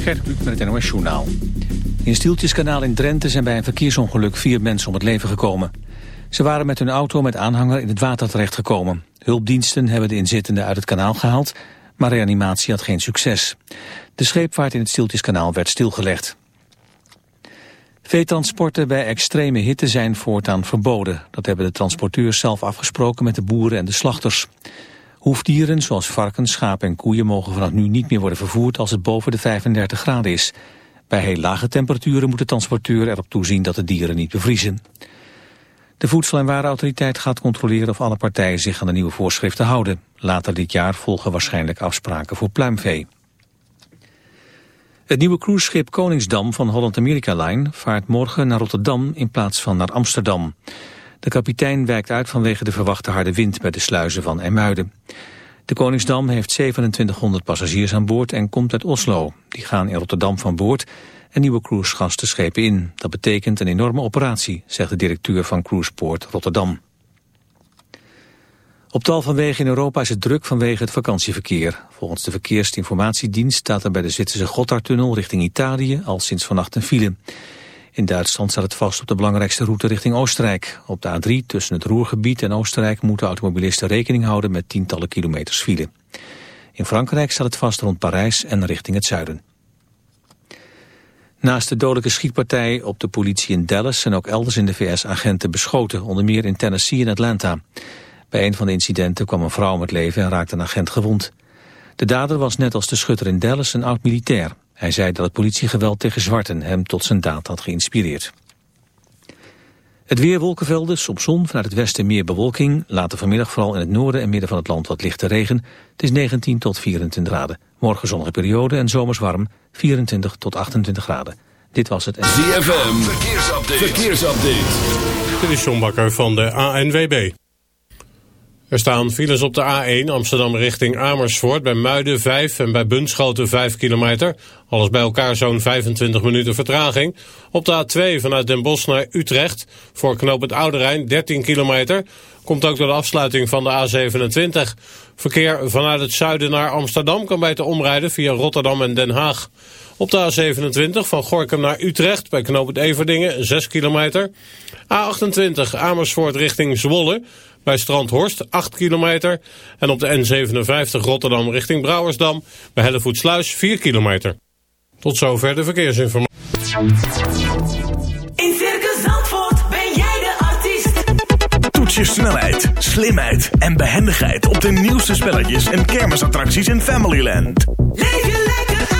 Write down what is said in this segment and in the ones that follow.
Gert Kluk met het NOS Journaal. In Stieltjeskanaal in Drenthe zijn bij een verkeersongeluk vier mensen om het leven gekomen. Ze waren met hun auto met aanhanger in het water terechtgekomen. Hulpdiensten hebben de inzittenden uit het kanaal gehaald, maar reanimatie had geen succes. De scheepvaart in het Stieltjeskanaal werd stilgelegd. Veetransporten bij extreme hitte zijn voortaan verboden. Dat hebben de transporteurs zelf afgesproken met de boeren en de slachters. Hoefdieren zoals varkens, schapen en koeien mogen vanaf nu niet meer worden vervoerd als het boven de 35 graden is. Bij heel lage temperaturen moet de transporteur erop toezien dat de dieren niet bevriezen. De Voedsel- en Warenautoriteit gaat controleren of alle partijen zich aan de nieuwe voorschriften houden. Later dit jaar volgen waarschijnlijk afspraken voor pluimvee. Het nieuwe cruiseschip Koningsdam van Holland America Line vaart morgen naar Rotterdam in plaats van naar Amsterdam. De kapitein wijkt uit vanwege de verwachte harde wind bij de sluizen van Emuiden. De Koningsdam heeft 2700 passagiers aan boord en komt uit Oslo. Die gaan in Rotterdam van boord en nieuwe cruisegasten schepen in. Dat betekent een enorme operatie, zegt de directeur van Cruiseport Rotterdam. Op tal van wegen in Europa is het druk vanwege het vakantieverkeer. Volgens de Verkeersinformatiedienst staat er bij de Zwitserse Gotthardtunnel richting Italië al sinds vannacht een file. In Duitsland staat het vast op de belangrijkste route richting Oostenrijk. Op de A3 tussen het Roergebied en Oostenrijk moeten automobilisten rekening houden met tientallen kilometers file. In Frankrijk staat het vast rond Parijs en richting het zuiden. Naast de dodelijke schietpartij op de politie in Dallas zijn ook elders in de VS agenten beschoten, onder meer in Tennessee en Atlanta. Bij een van de incidenten kwam een vrouw om het leven en raakte een agent gewond. De dader was net als de schutter in Dallas een oud-militair. Hij zei dat het politiegeweld tegen zwarten hem tot zijn daad had geïnspireerd. Het weer wolkenvelden, soms zon, vanuit het westen meer bewolking. Later vanmiddag vooral in het noorden en midden van het land wat lichte regen. Het is 19 tot 24 graden. Morgen zonnige periode en zomers warm, 24 tot 28 graden. Dit was het... ZFM, verkeersupdate. verkeersupdate. Dit is John Bakker van de ANWB. Er staan files op de A1 Amsterdam richting Amersfoort bij Muiden 5 en bij Bunschoten 5 kilometer. Alles bij elkaar zo'n 25 minuten vertraging. Op de A2 vanuit Den Bosch naar Utrecht voor knoop het Oude Rijn 13 kilometer. Komt ook door de afsluiting van de A27. Verkeer vanuit het zuiden naar Amsterdam kan beter omrijden via Rotterdam en Den Haag. Op de A27 van Gorkum naar Utrecht bij knoop het Everdingen 6 kilometer. A28 Amersfoort richting Zwolle bij Strandhorst 8 kilometer. En op de N57 Rotterdam richting Brouwersdam bij Hellevoetsluis 4 kilometer. Tot zover de verkeersinformatie. In Circus Zandvoort ben jij de artiest. Toets je snelheid, slimheid en behendigheid op de nieuwste spelletjes en kermisattracties in Familyland. Leef je lekker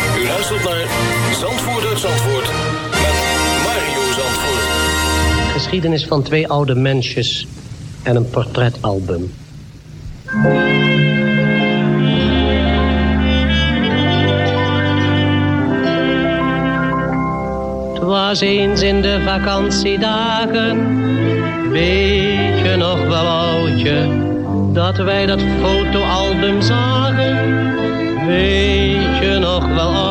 U luistert naar Zandvoort uit Zandvoort met Mario Zandvoort. Geschiedenis van twee oude mensjes en een portretalbum. Was eens in de vakantiedagen, weet je nog wel oudje, dat wij dat fotoalbum zagen. Weet je nog wel oudje,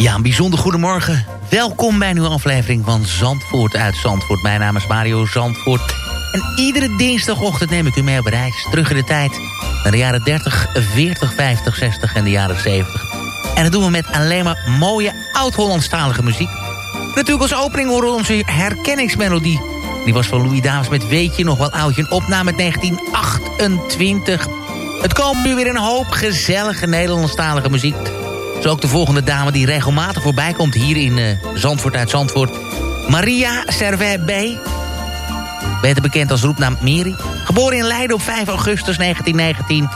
Ja, een bijzonder goedemorgen. Welkom bij een nieuwe aflevering van Zandvoort uit Zandvoort. Mijn naam is Mario Zandvoort. En iedere dinsdagochtend neem ik u mee op reis. Terug in de tijd naar de jaren 30, 40, 50, 60 en de jaren 70. En dat doen we met alleen maar mooie oud-Hollandstalige muziek. Natuurlijk als opening horen onze herkenningsmelodie. Die was van Louis Davis met Weet je nog wel oudje. Een opname uit 1928. Het komt nu weer een hoop gezellige Nederlandstalige muziek. Zo ook de volgende dame die regelmatig voorbij komt hier in eh, Zandvoort uit Zandvoort. Maria Servet B. Beter bekend als roepnaam Miri. Geboren in Leiden op 5 augustus 1919.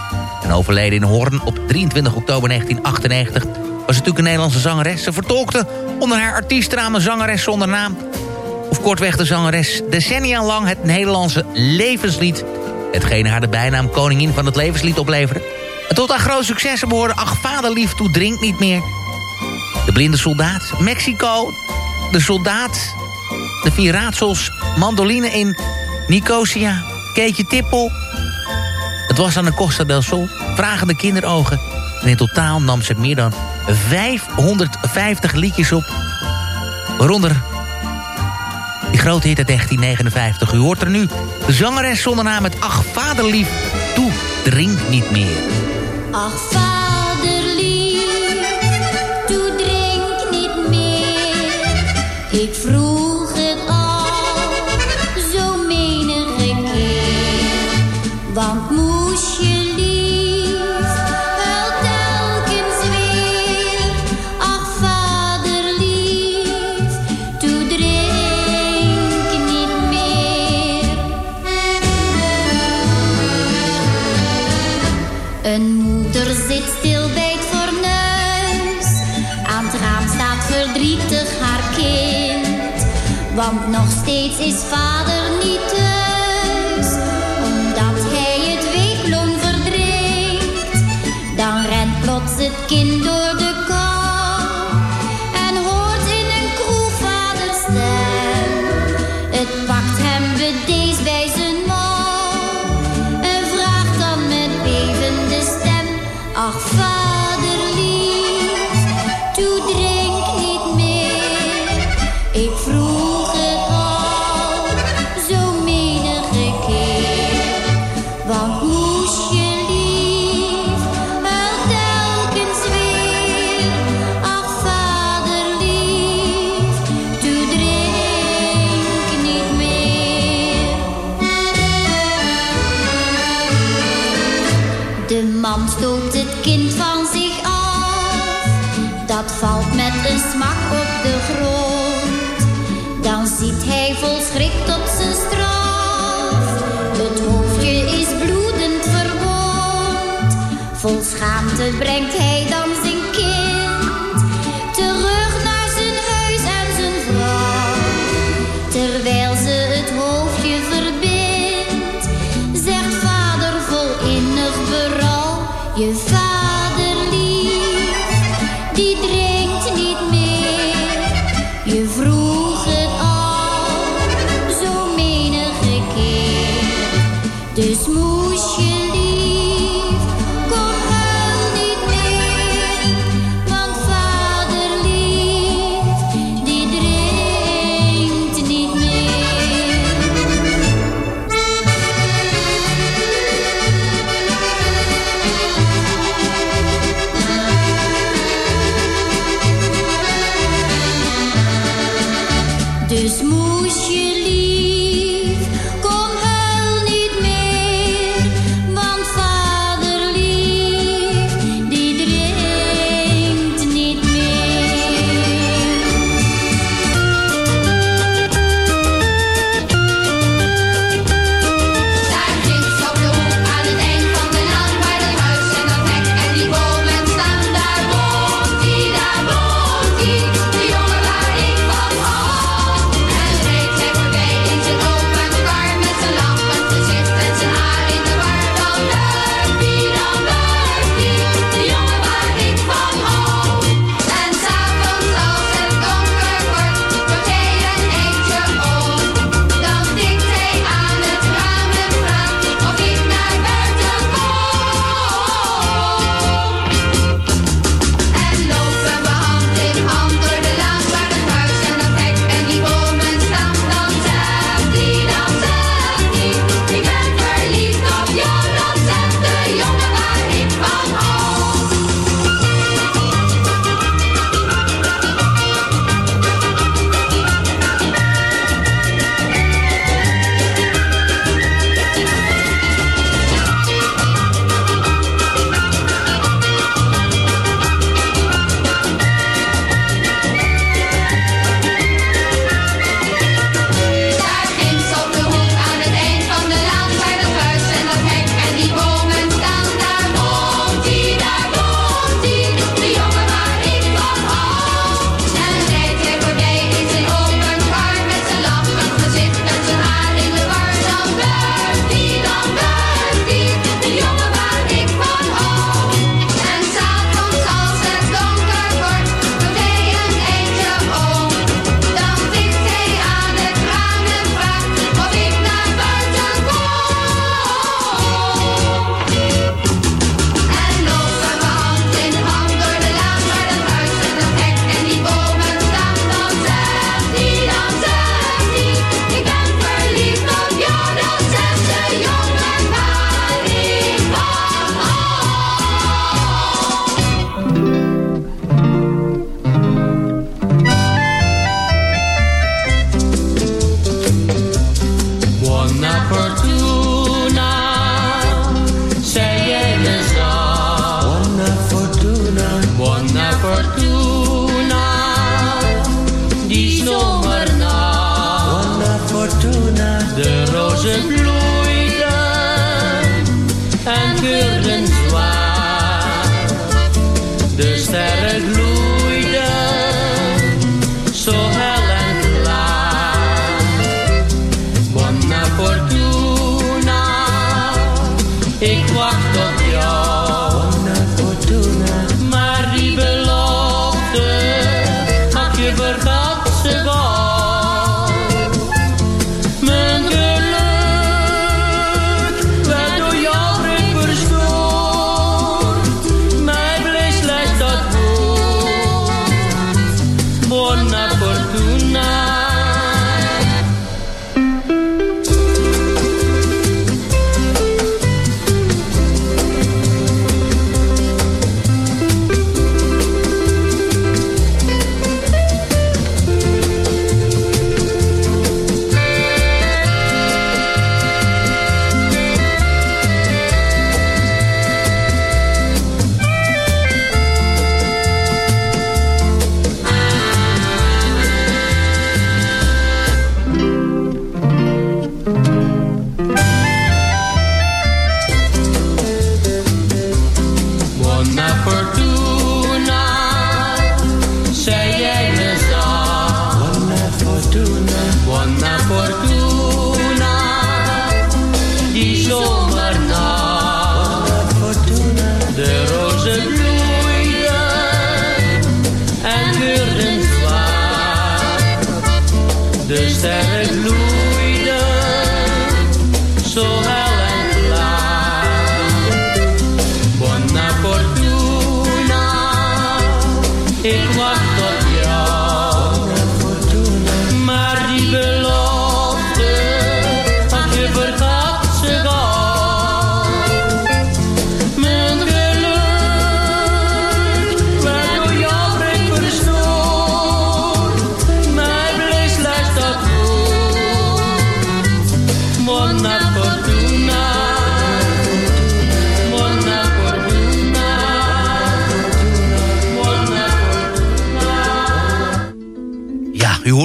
En overleden in Hoorn op 23 oktober 1998. Was natuurlijk een Nederlandse zangeres. Ze vertolkte onder haar artiestraam een zangeres zonder naam. Of kortweg de zangeres decennia lang het Nederlandse levenslied. Hetgeen haar de bijnaam koningin van het levenslied opleverde. Tot haar groot successen behoorden Ach vaderlief toe drinkt niet meer. De blinde soldaat, Mexico, de soldaat, de vier raadsels, mandoline in Nicosia, Keetje Tippel. Het was aan de Costa del Sol, vragende kinderogen. En in totaal nam ze meer dan 550 liedjes op. Waaronder die grote hit uit 1959. U hoort er nu de zangeres zonder naam met Ach vaderlief toe, drink niet meer. Ach, schaamte brengt hij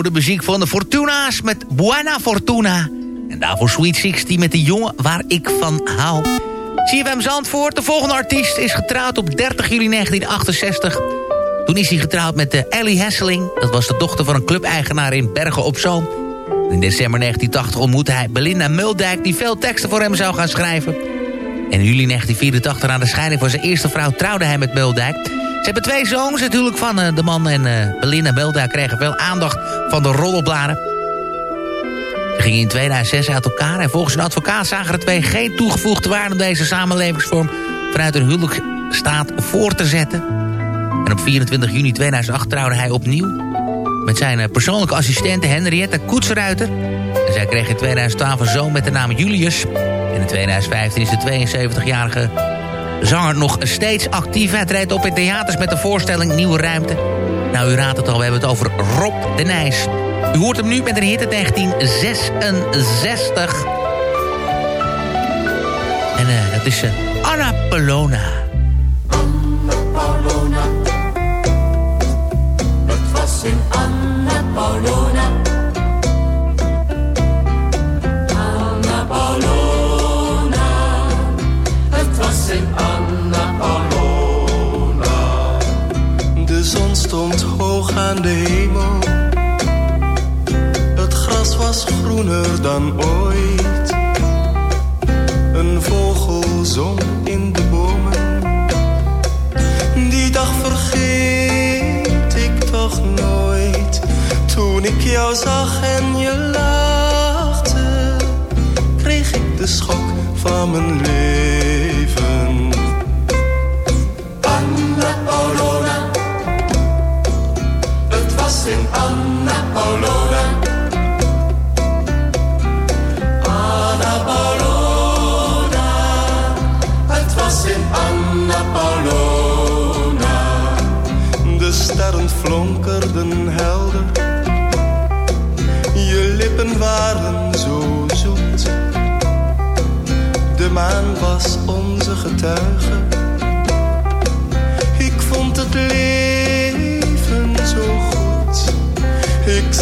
de muziek van de Fortuna's met Buena Fortuna. En daarvoor Sweet 16 met de jongen waar ik van hou. CFM Zandvoort, de volgende artiest, is getrouwd op 30 juli 1968. Toen is hij getrouwd met de Ellie Hesseling. Dat was de dochter van een clubeigenaar in Bergen op Zoom. In december 1980 ontmoette hij Belinda Muldijk... die veel teksten voor hem zou gaan schrijven. En in juli 1984, aan de scheiding van zijn eerste vrouw... trouwde hij met Muldijk. Ze hebben twee zoons natuurlijk van eh, de man en eh, Belinda Muldijk... kregen veel aandacht van de roddelbladen. Ze gingen in 2006 uit elkaar... en volgens een advocaat zagen de twee geen toegevoegde waarde... om deze samenlevingsvorm vanuit hun huwelijksstaat voor te zetten. En op 24 juni 2008 trouwde hij opnieuw met zijn eh, persoonlijke assistente Henriette Koetsruiter. En zij kreeg in 2012 een zoon met de naam Julius. En in 2015 is de 72-jarige zanger nog steeds actief. Hij treedt op in theaters met de voorstelling Nieuwe Ruimte. Nou, u raadt het al, we hebben het over Rob de Nijs. U hoort hem nu met een hit uit 1966. En eh, dat is eh, Anna Polona. Paulona. Het was in Anna Paulona. Aan de hemel. Het gras was groener dan ooit. Een vogel zong in de bomen. Die dag vergeet ik toch nooit. Toen ik jou zag en je lachte, kreeg ik de schok van mijn leven. Flonkerden helder. Je lippen waren zo zoet. De maan was onze getuige. Ik vond het leven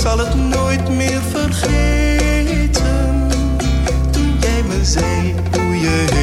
zal het nooit meer vergeten. Toen jij me zei hoe je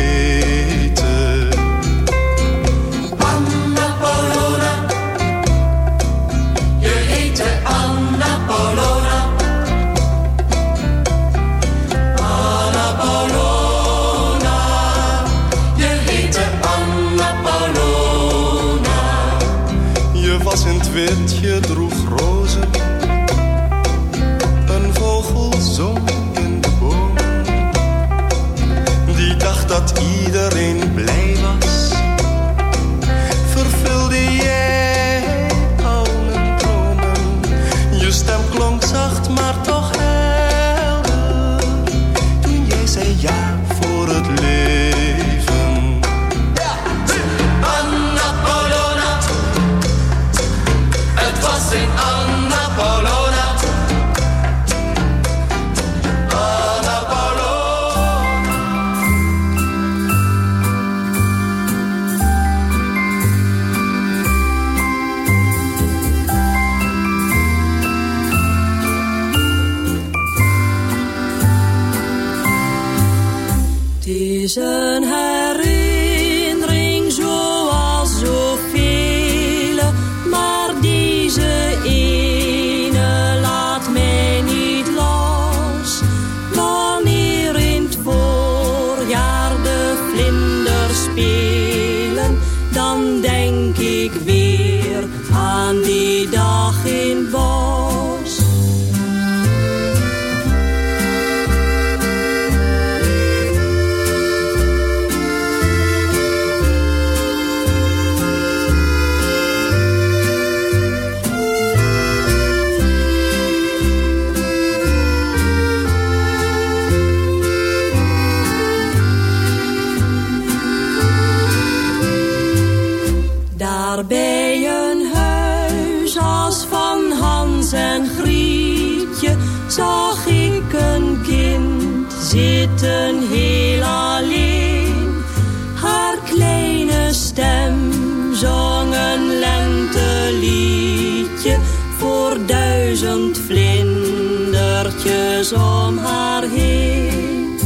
om haar heen.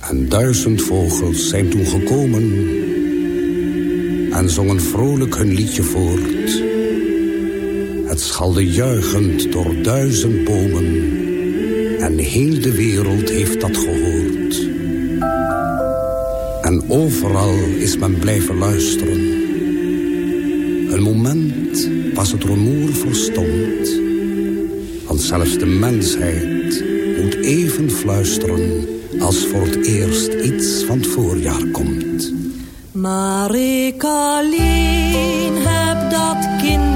En duizend vogels zijn toen gekomen en zongen vrolijk hun liedje voort. Het schalde juichend door duizend bomen en heel de wereld heeft dat gehoord. Overal is men blijven luisteren. Een moment was het rumoer verstomd. Want zelfs de mensheid moet even fluisteren... als voor het eerst iets van het voorjaar komt. Maar ik alleen heb dat kind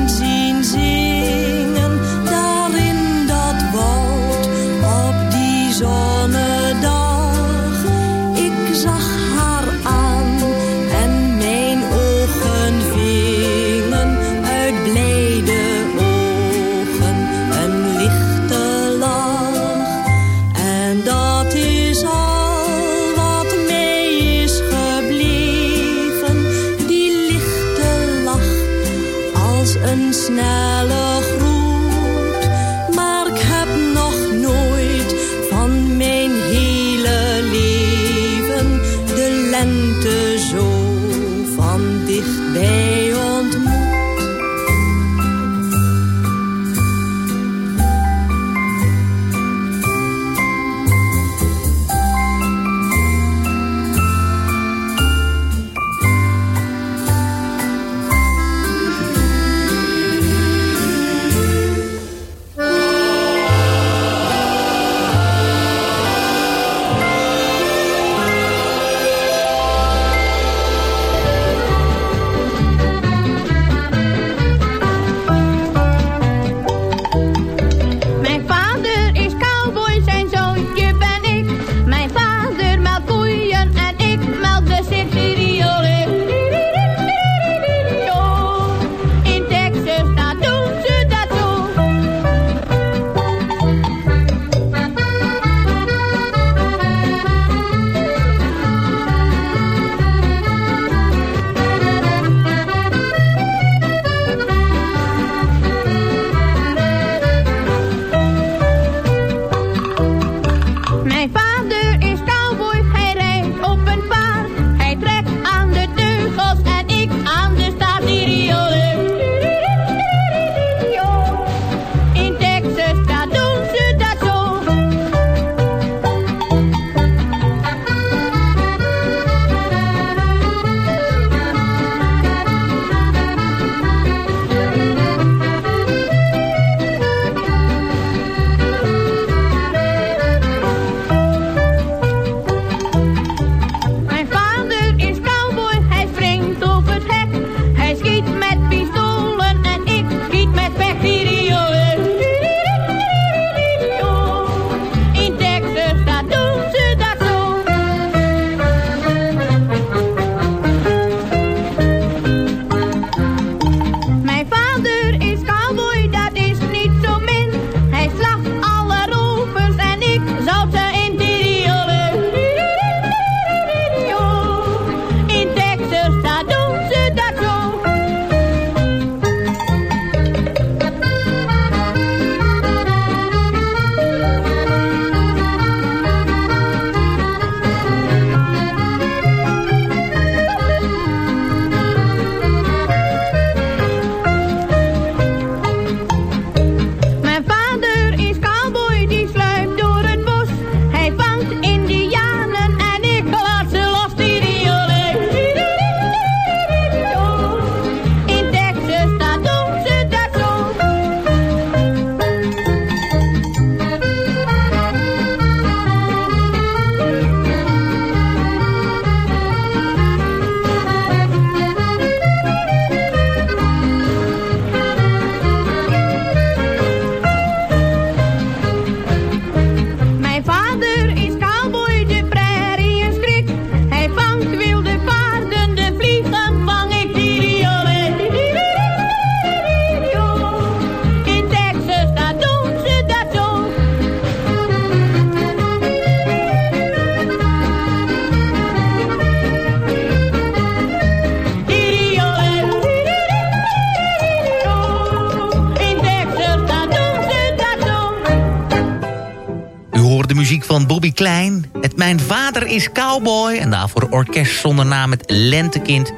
van Bobby Klein. Het Mijn Vader is Cowboy. En daarvoor orkest zonder naam het Lentekind.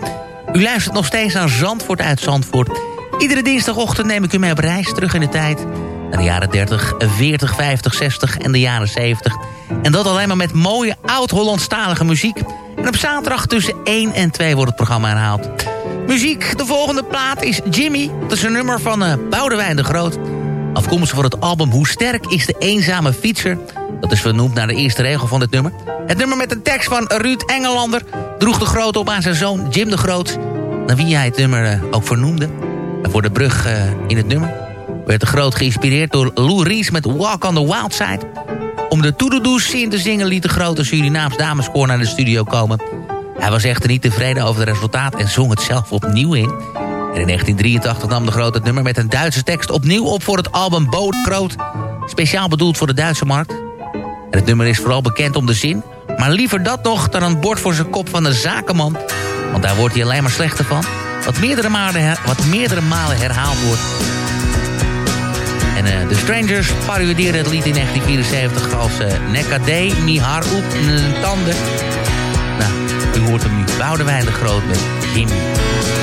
U luistert nog steeds aan Zandvoort uit Zandvoort. Iedere dinsdagochtend neem ik u mee op reis terug in de tijd. Naar de jaren 30, 40, 50, 60 en de jaren 70. En dat alleen maar met mooie oud-Hollandstalige muziek. En op zaterdag tussen 1 en 2 wordt het programma herhaald. Muziek, de volgende plaat is Jimmy. Dat is een nummer van uh, Boudewijn de Groot. Afkomstig voor het album Hoe sterk is de eenzame fietser. Dat is vernoemd naar de eerste regel van dit nummer. Het nummer met een tekst van Ruud Engelander... droeg de Groot op aan zijn zoon Jim de Groot... naar wie hij het nummer uh, ook vernoemde. En voor de brug uh, in het nummer... werd de Groot geïnspireerd door Lou Rees met Walk on the Wild Side... Om de Toededoes in te zingen liet de grote Surinaams dameskoor naar de studio komen. Hij was echter niet tevreden over het resultaat en zong het zelf opnieuw in. En in 1983 nam de grote het nummer met een Duitse tekst opnieuw op voor het album Boot Groot. Speciaal bedoeld voor de Duitse markt. En het nummer is vooral bekend om de zin. Maar liever dat nog dan een bord voor zijn kop van de zakenman. Want daar wordt hij alleen maar slechter van. Wat meerdere malen, wat meerdere malen herhaald wordt. En uh, de Strangers parodieerden het lied in 1974 als uh, Nekade Mihar Oep Tanden. Nou, u hoort hem nu. Boudewijn de Groot met Jimmy.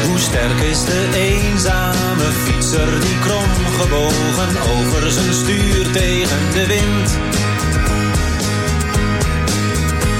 Hoe sterk is de eenzame fietser die krom gebogen over zijn stuur tegen de wind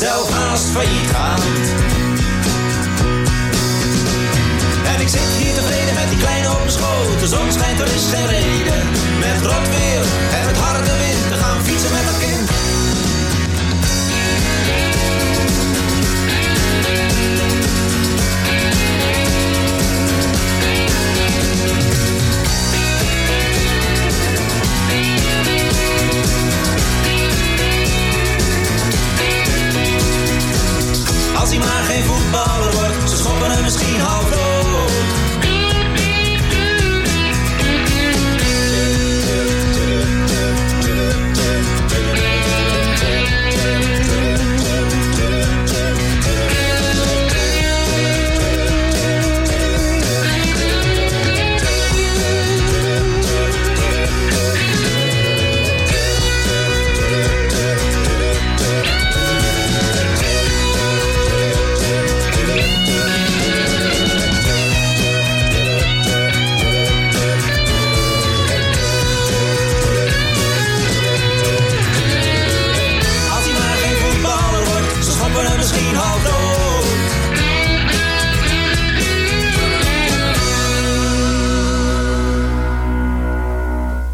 zelf haast failliet gaat. En ik zit hier tevreden met die kleine op mijn schoot. De zon schijnt, er is geen reden. Met rot weer en met harde wind te gaan fietsen met een kind. Ze schoppen hem misschien half.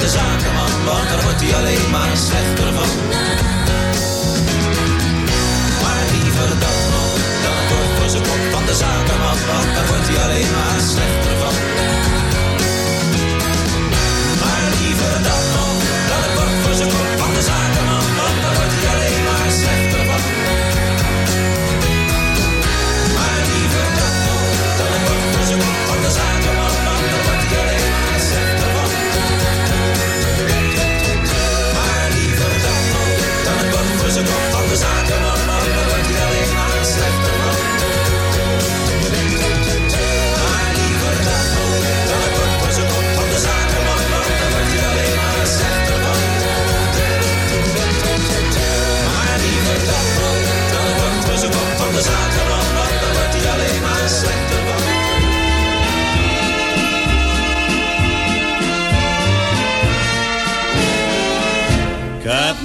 de zakenman, want daar wordt hij alleen maar slechter van. Maar liever dat dan het bord voor zijn kop van de zakenman, want daar wordt hij alleen maar slechter van. Maar liever dat dan het bord voor zijn kop van de zakenman,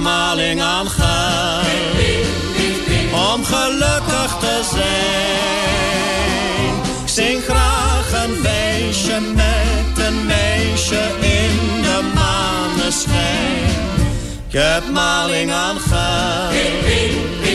maling aan geld om gelukkig te zijn. Ik zing graag een feestje met een meisje in de maneschijn. Ik heb maling aan geld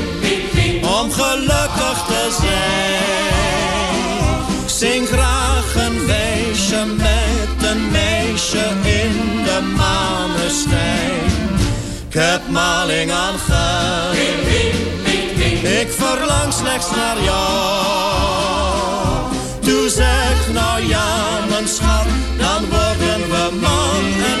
Om gelukkig te zijn zing graag een wijsje met een meisje in de maneschijn ik heb maling aan geld. Ik verlang slechts naar jou. Toe zeg nou ja, mijn schat, dan worden we man en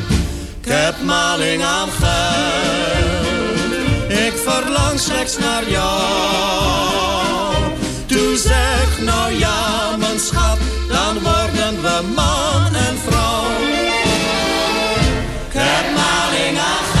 Ik heb maling aan geld. Ik verlang slechts naar jou. Toe zeg nou ja, mijn schat, dan worden we man en vrouw. Ik heb maling aan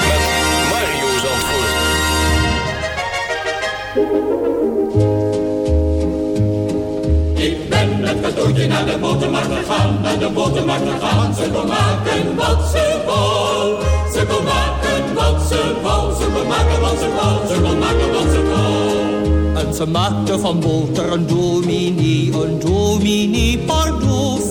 Ik ben met cadeautje naar de botermarkt gegaan, naar de botermarkt gegaan. Ze kon maken wat ze wou. Ze kon maken wat ze wou. Ze kon maken wat ze wou. Ze kon maken wat ze wou. En ze maakte van boter een dominee, een dominee pardoes.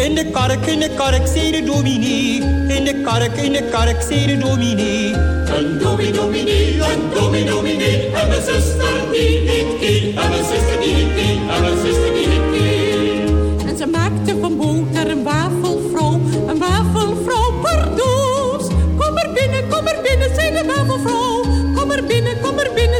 In de kark, in de kark, zei de dominee. In de kark, in de kark, zei de dominee. Een dominee, dominee, een dominee, dominee. En mijn zuster die heet Kie. En mijn zuster die Kie. En mijn zuster die Kie. En ze maakte van boter een wafelvrouw, een wafelvrouw pardoes. Kom er binnen, kom er binnen, zei de wafelvrouw. Kom er binnen, kom er binnen,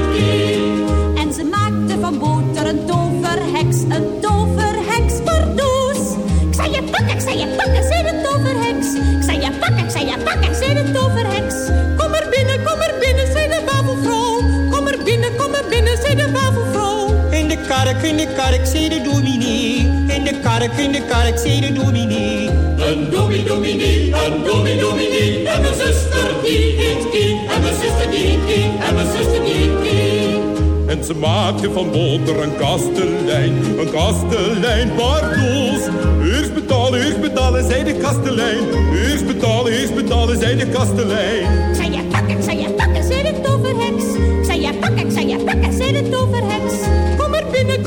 kark, in de kark, zei de dominee. In de kark, in de kark, zei de dominee. Een dominee, dominee, een dominee, dominee. En mijn zuster die heet Kie. En mijn zuster die heet Kie. En mijn zuster die heet Kie. En ze maakte van boter een kastelein, een kastelein, pardoes. Eerst betalen, eerst betalen, zei de kastelein. Eerst betalen, eerst betalen, zei de kastelein. Zei je pakken, ik zei je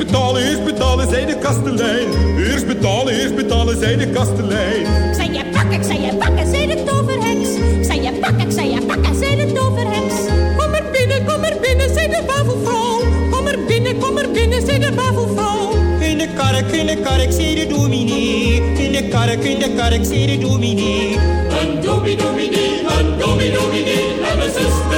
Eerst betalen, eerst betalen, zei de kastelein. Eerst betalen, eerst betalen, zei de kastelein. Ik zei je pakken, ik zei je pakken, zei de toverheks. Ik zei je pakken, ik zei je pakken, zei de toverheks. Kom er binnen, kom er binnen, zei de wafelvrouw. Kom er binnen, kom er binnen, zei de wafelvrouw. In de kark, in de kark, zie de dominee. In de kark, in de kark, zie de dominee. Een domi dominee, een domi dominee. En mijn zuster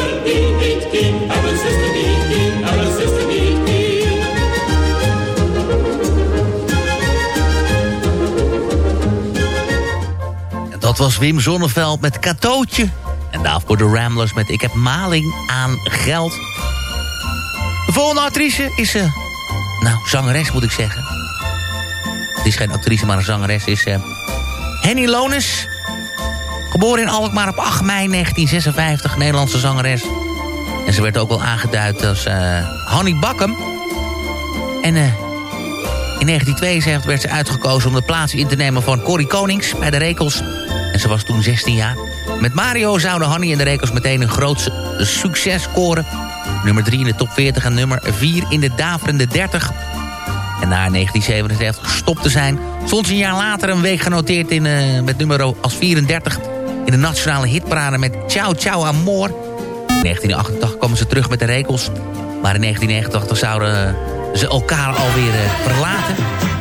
was Wim Zonneveld met Katootje. En daarvoor de Ramblers met Ik heb maling aan geld. De volgende actrice is... eh nou, zangeres moet ik zeggen. Het is geen actrice, maar een zangeres. is eh Henny Lones. Geboren in Alkmaar op 8 mei 1956. Nederlandse zangeres. En ze werd ook wel aangeduid als eh Hanny Bakkum. En in 1972 werd ze uitgekozen om de plaats in te nemen van Corrie Konings bij de Rekels. En ze was toen 16 jaar. Met Mario zouden Hanny en de Rekels meteen een groot succes scoren. Nummer 3 in de top 40 en nummer 4 in de daverende 30. En na 1977 gestopt te zijn... stond ze een jaar later een week genoteerd in, eh, met nummer als 34... in de nationale hitparade met Ciao Ciao Amor. In 1988 kwamen ze terug met de Rekels. Maar in 1989 zouden ze elkaar alweer eh, verlaten.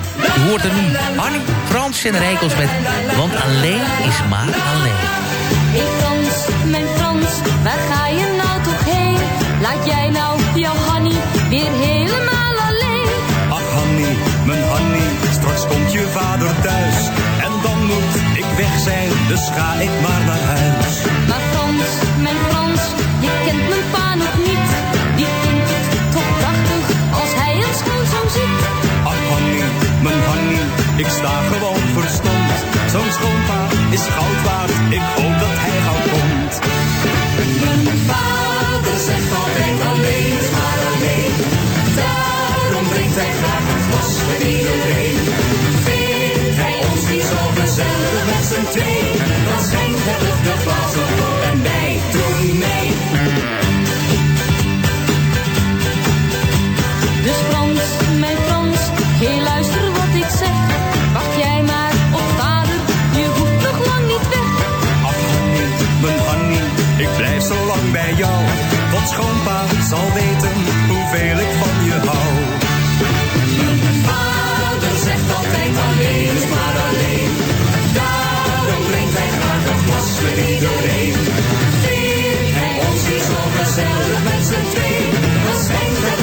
Je hoort er nu Annie, Frans en de Rekels met... Want alleen is maar alleen. Hey Frans, mijn Frans, waar ga je nou toch heen? Laat jij nou jouw Hanny weer helemaal alleen? Ach Hanny, mijn Hanny, straks komt je vader thuis. En dan moet ik weg zijn, dus ga ik maar naar huis. Maar Frans, mijn Frans, je kent mijn pa nog niet. Die vindt het toch prachtig als hij een schoonzoon ziet. Mijn Hanny, ik sta gewoon verstomd. Zo'n schoonpa is goud waard, ik hoop dat hij gauw komt. Mijn vader zegt altijd alleen is maar alleen. Daarom drinkt hij graag een glas met iedereen. Vindt hij ons niet zo gezellig met z'n twee? Zal weten hoeveel ik van je hou. Mijn vader zegt altijd alleen is maar alleen. Daarom drinkt hij graag een glas met iedereen. Vindt hij ons hier zo gezellig met z'n twee? Dan schenkt hij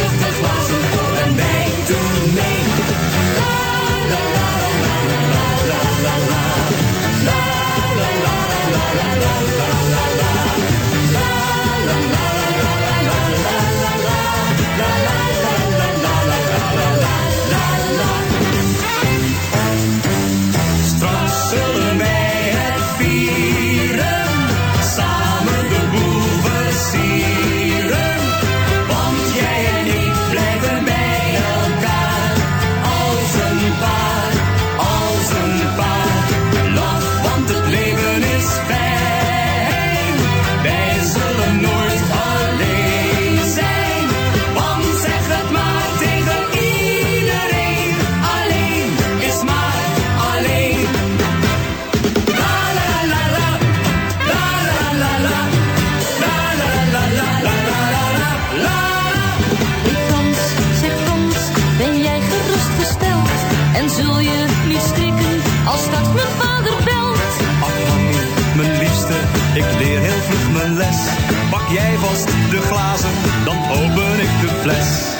jij vast de glazen, dan open ik de fles.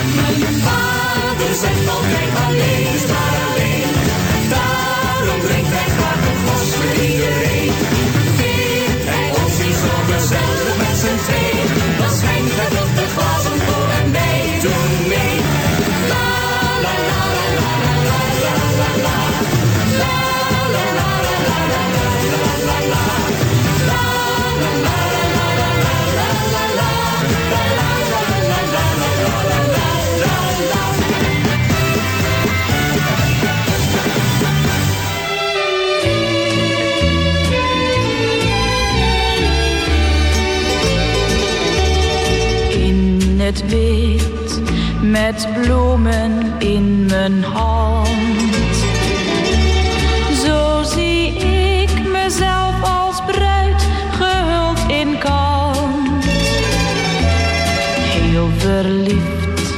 En mijn vader zegt altijd. met bloemen in mijn hand. Zo zie ik mezelf als bruid gehuld in kant. Heel verliefd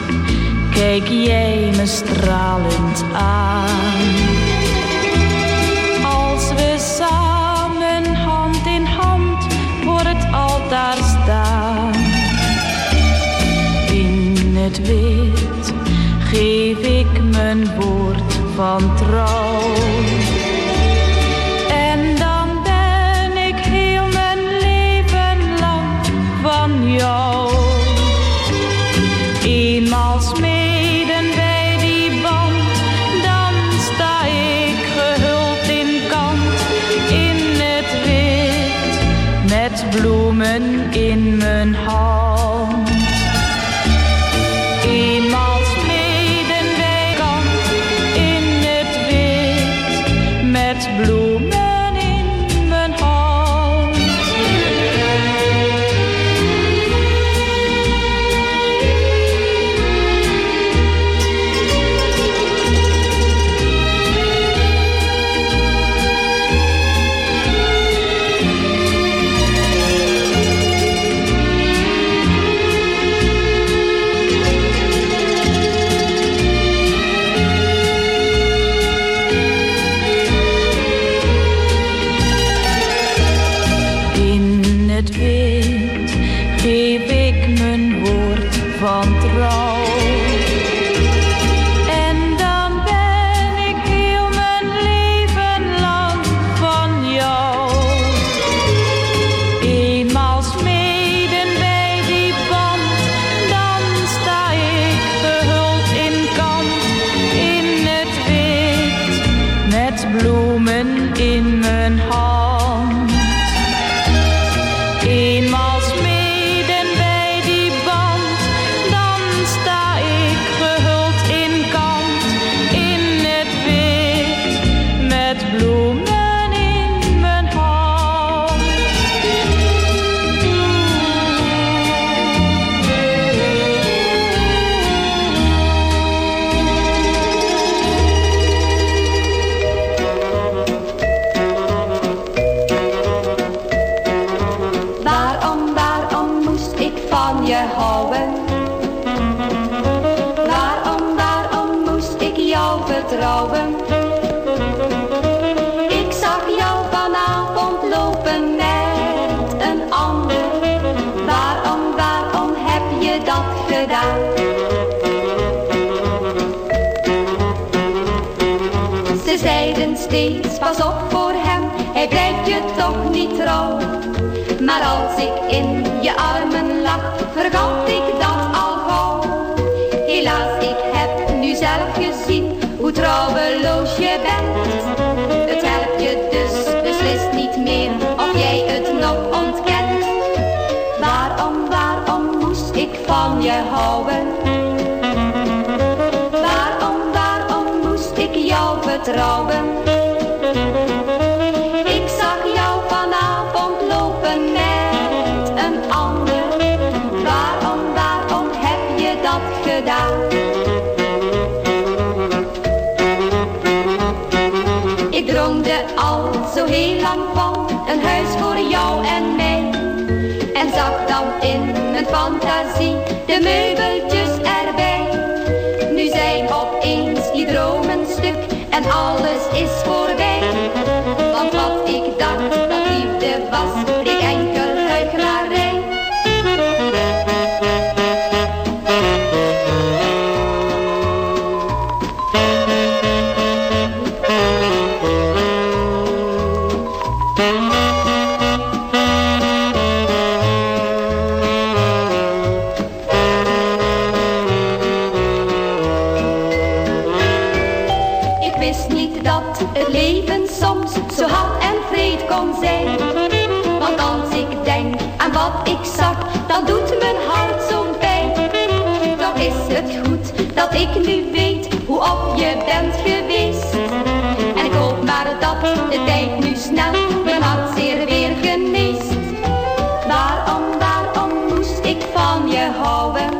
kijk jij me stralend aan. geef ik mijn woord van trouw. steeds, pas op voor hem, hij blijft je toch niet trouw. Maar als ik in je armen lag, vergat heel lang van een huis voor jou en mij. En zag dan in mijn fantasie de meubeltjes erbij. Nu zijn opeens die dromen stuk en alles is voor ik nu weet hoe op je bent geweest. En ik hoop maar dat de tijd nu snel mijn hart zeer weer geneest. Waarom, waarom moest ik van je houden?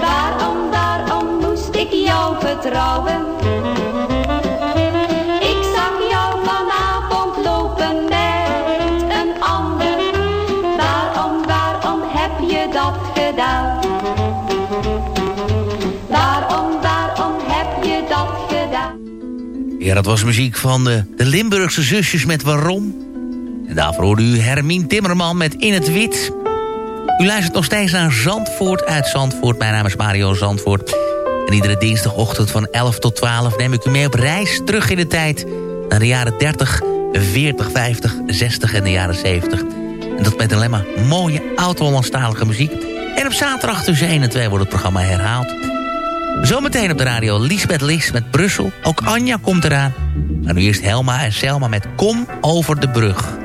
Waarom, waarom moest ik jou vertrouwen? Dat was muziek van de, de Limburgse zusjes met Waarom. En daarvoor hoorde u Hermine Timmerman met In het Wit. U luistert nog steeds naar Zandvoort uit Zandvoort. Mijn naam is Mario Zandvoort. En iedere dinsdagochtend van 11 tot 12 neem ik u mee op reis terug in de tijd... naar de jaren 30, 40, 50, 60 en de jaren 70. En dat met alleen maar mooie oud-Hollandstalige muziek. En op zaterdag tussen 1 en 2 wordt het programma herhaald. Zometeen op de radio Lisbeth Lis met Brussel. Ook Anja komt eraan. Maar nu eerst Helma en Selma met Kom over de brug.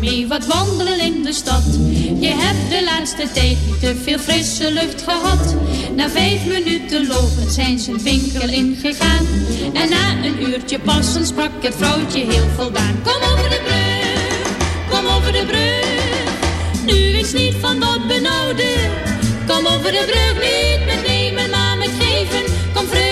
Mee wat wandelen in de stad. Je hebt de laatste tijd niet te veel frisse lucht gehad. Na vijf minuten lopen zijn ze een winkel ingegaan. En na een uurtje passen sprak het vrouwtje heel voldaan. Kom over de brug, kom over de brug. Nu is niet van dat benauwde. Kom over de brug, niet met nemen, maar met geven. Kom vrede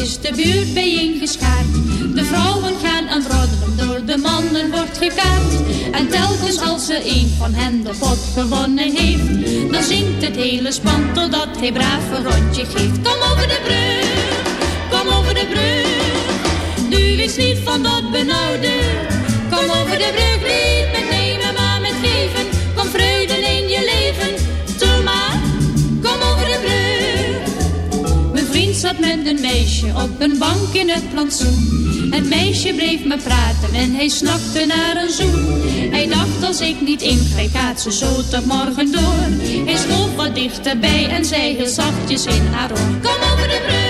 is de buurt bijeengeschaard. De vrouwen gaan aan het roddelen, door de mannen wordt gekaart. En telkens als er een van hen de pot gewonnen heeft, dan zingt het hele span totdat hij braaf een rondje geeft. Kom over de brug, kom over de brug. Nu is niet van dat benauwde. Zat met een meisje op een bank in het plantsoen. Het meisje bleef me praten en hij snakte naar een zoen. Hij dacht als ik niet ingreep gaat ze zo tot morgen door. Hij schoof wat dichterbij en zei heel zachtjes in haar oor. Kom over de brug,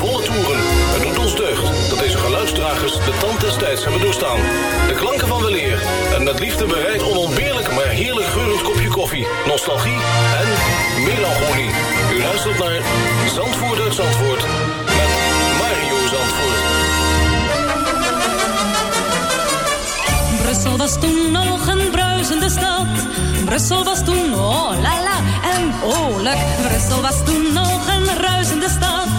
Dat deze geluidsdragers de tand des tijds hebben doorstaan. De klanken van weleer en met liefde bereid onontbeerlijk maar heerlijk geurend kopje koffie, nostalgie en melancholie. U luistert naar Zandvoort uit Zandvoort met Mario Zandvoort. Brussel was toen nog een bruisende stad. Brussel was toen, oh la la, en oorlijk. Brussel was toen nog een ruisende stad.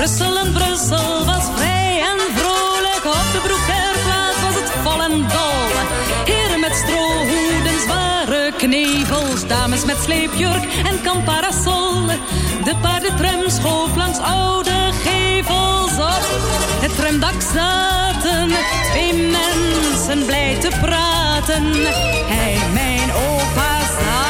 Brussel en Brussel was vrij en vrolijk. Op de Broekerplaats was het vol en dol. Heren met strohoeden, zware knevels. Dames met sleepjurk en kamparasol. De paardentram schoof langs oude gevels op. Het tramdak zaten twee mensen blij te praten. Hij, mijn opa zaliger,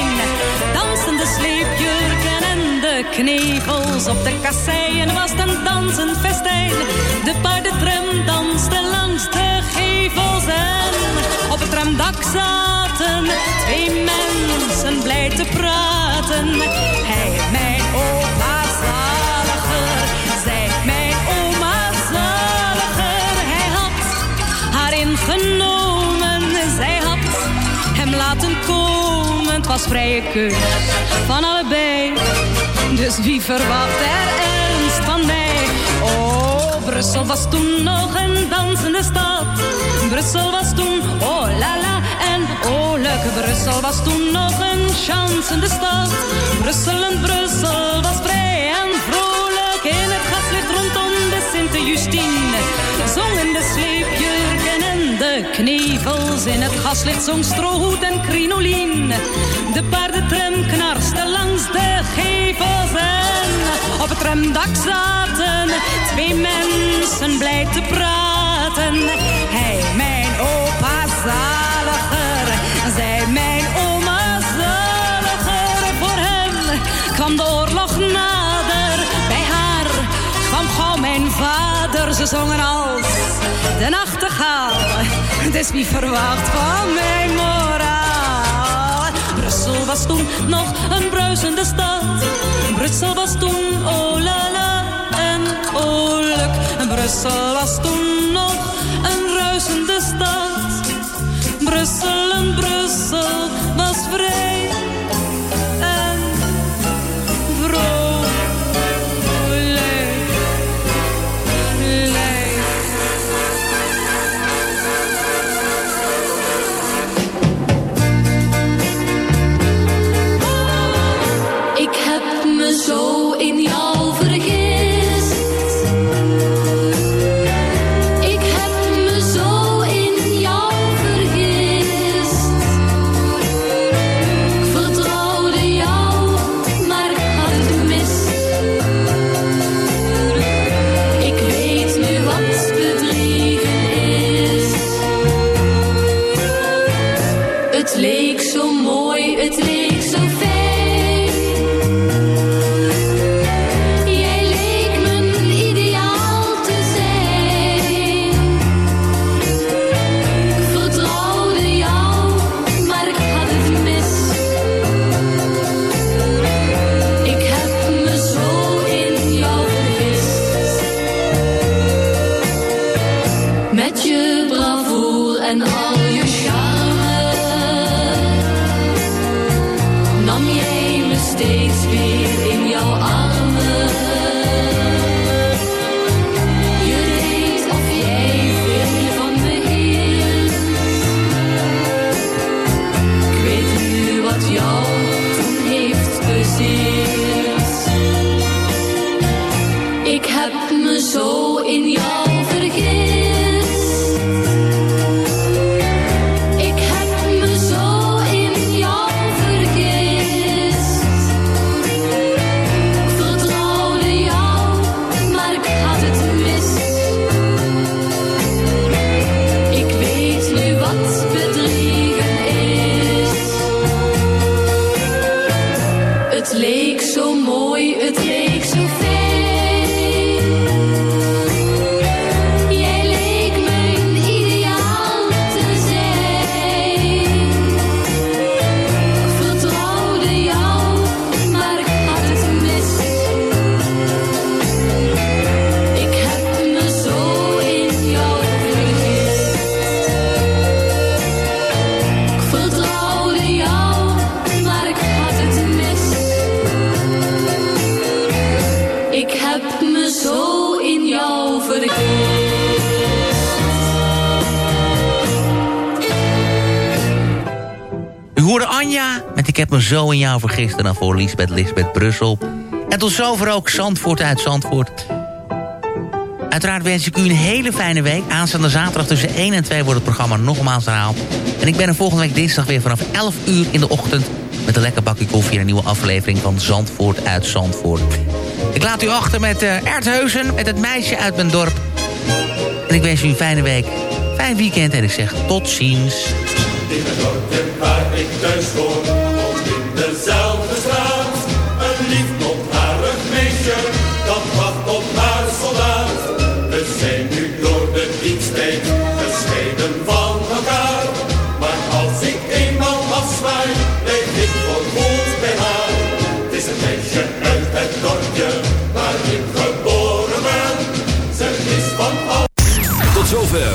De knevels op de kasseien was een dansend festijn. De paardentram danste langs de gevels en op het tramdak zaten twee mensen blij te praten. Hij, mijn opa zaliger, zij, mijn oma zaliger. Hij had haar ingenomen, zij had hem laten komen. Het was vrije keus van allebei. Dus wie verwacht er ernst van mij? Oh, Brussel was toen nog een dansende stad. Brussel was toen, oh la la, en oh leuke Brussel was toen nog een chansende stad. Brussel en Brussel was vrij en vrolijk in het gaslicht rondom de Sint-Justine. Zongen de sleepjurken en de knevels in het gaslicht zong strohoed en crinolien. De paardentram knarste langs de gevels en op het tramdak zaten twee mensen blij te praten. Hij, mijn opa vader. Ze zongen als de nachtegaal, dus wie verwacht van mijn moraal? Brussel was toen nog een bruisende stad. Brussel was toen, oh la la, en oh. Brussel was toen nog een ruisende stad. Brussel en Brussel was vrij Het leek zo mooi, het leek zo in jou vergist. En dan voor Lisbeth, Lisbeth Brussel. En tot zover ook Zandvoort uit Zandvoort. Uiteraard wens ik u een hele fijne week. Aanstaande zaterdag tussen 1 en 2 wordt het programma nogmaals herhaald. En ik ben er volgende week dinsdag weer vanaf 11 uur in de ochtend... met een lekker bakje koffie en een nieuwe aflevering van Zandvoort uit Zandvoort. Ik laat u achter met uh, Ertheusen, met het meisje uit mijn dorp. En ik wens u een fijne week, fijn weekend en ik zeg tot ziens. Het